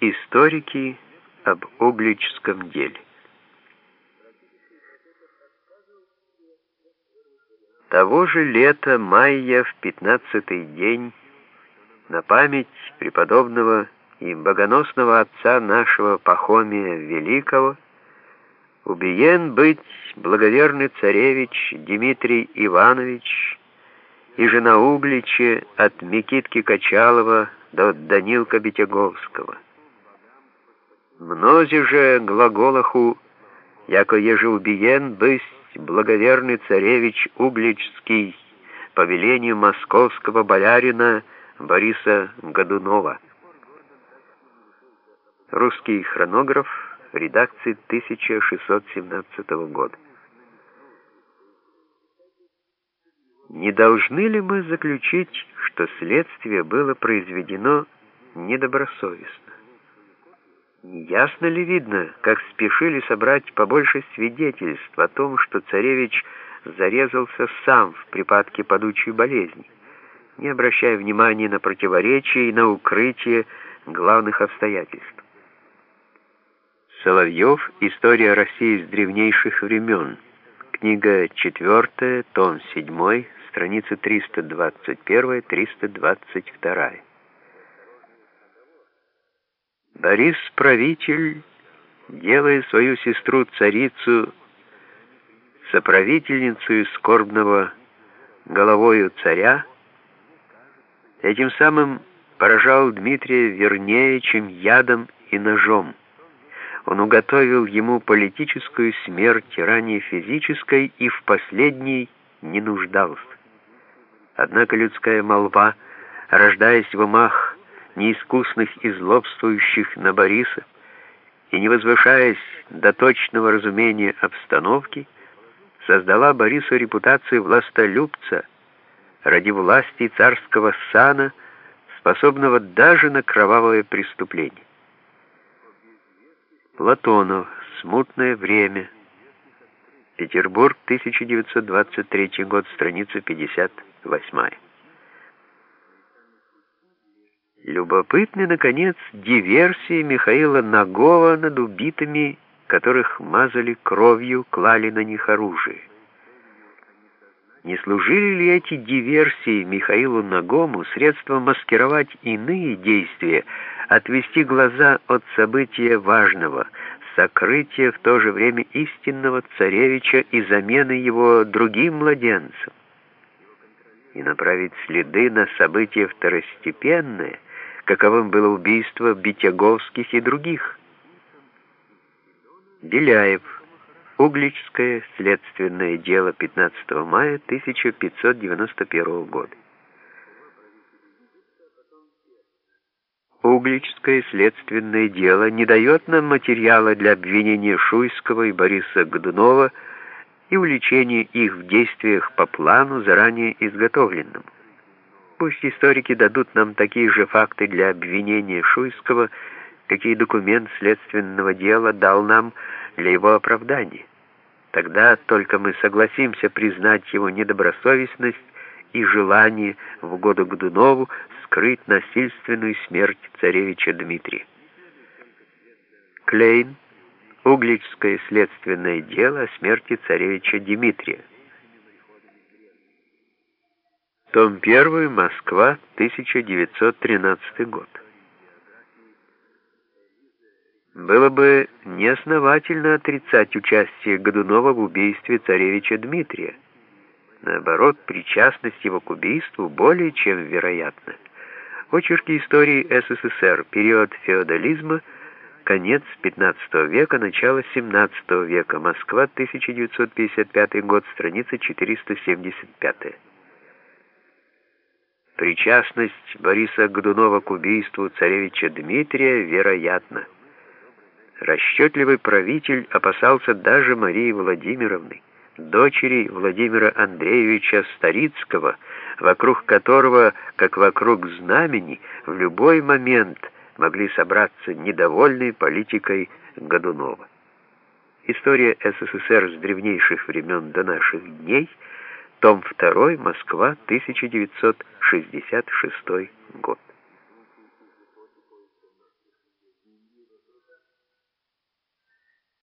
Историки об Угличском деле. Того же лета мая в пятнадцатый день на память преподобного и богоносного отца нашего Пахомия Великого убиен быть благоверный царевич Дмитрий Иванович и жена Углича от Микитки Качалова до Данилка Битяговского. Мнози же глаголаху, яко еже убиен бысть благоверный царевич Угличский по велению московского болярина Бориса Годунова. Русский хронограф редакции 1617 года. Не должны ли мы заключить, что следствие было произведено недобросовестно? Ясно ли видно, как спешили собрать побольше свидетельств о том, что царевич зарезался сам в припадке падучей болезни, не обращая внимания на противоречия и на укрытие главных обстоятельств? Соловьев «История России с древнейших времен», книга 4, том 7, страницы 321-322. Борис правитель, делая свою сестру царицу, соправительницу скорбного головою царя, этим самым поражал Дмитрия вернее, чем ядом и ножом. Он уготовил ему политическую смерть ранее физической и в последней не нуждался. Однако людская молва, рождаясь в умах неискусных и злобствующих на Бориса, и не возвышаясь до точного разумения обстановки, создала Борису репутацию властолюбца ради власти царского сана, способного даже на кровавое преступление. Платонов. Смутное время. Петербург, 1923 год, страница 58. Любопытны, наконец, диверсии Михаила Нагова над убитыми, которых мазали кровью, клали на них оружие. Не служили ли эти диверсии Михаилу Нагому средством маскировать иные действия, отвести глаза от события важного, сокрытия в то же время истинного царевича и замены его другим младенцем, и направить следы на события второстепенные, каковым было убийство Битяговских и других. Беляев. Угличское следственное дело 15 мая 1591 года. Угличское следственное дело не дает нам материала для обвинения Шуйского и Бориса Годунова и увлечения их в действиях по плану, заранее изготовленному. Пусть историки дадут нам такие же факты для обвинения Шуйского, какие документ следственного дела дал нам для его оправдания. Тогда только мы согласимся признать его недобросовестность и желание в году Годунову скрыть насильственную смерть царевича Дмитрия. Клейн. Угличское следственное дело о смерти царевича Дмитрия. Том 1. Москва, 1913 год. Было бы неосновательно отрицать участие Годунова в убийстве царевича Дмитрия. Наоборот, причастность его к убийству более чем вероятна. Очерки истории СССР, период феодализма, конец XV века, начало XVII века, Москва, 1955 год, страница 475. Причастность Бориса Годунова к убийству царевича Дмитрия вероятна. Расчетливый правитель опасался даже Марии Владимировны, дочери Владимира Андреевича Старицкого, вокруг которого, как вокруг знамени, в любой момент могли собраться недовольные политикой Годунова. История СССР с древнейших времен до наших дней, том 2, Москва, 1966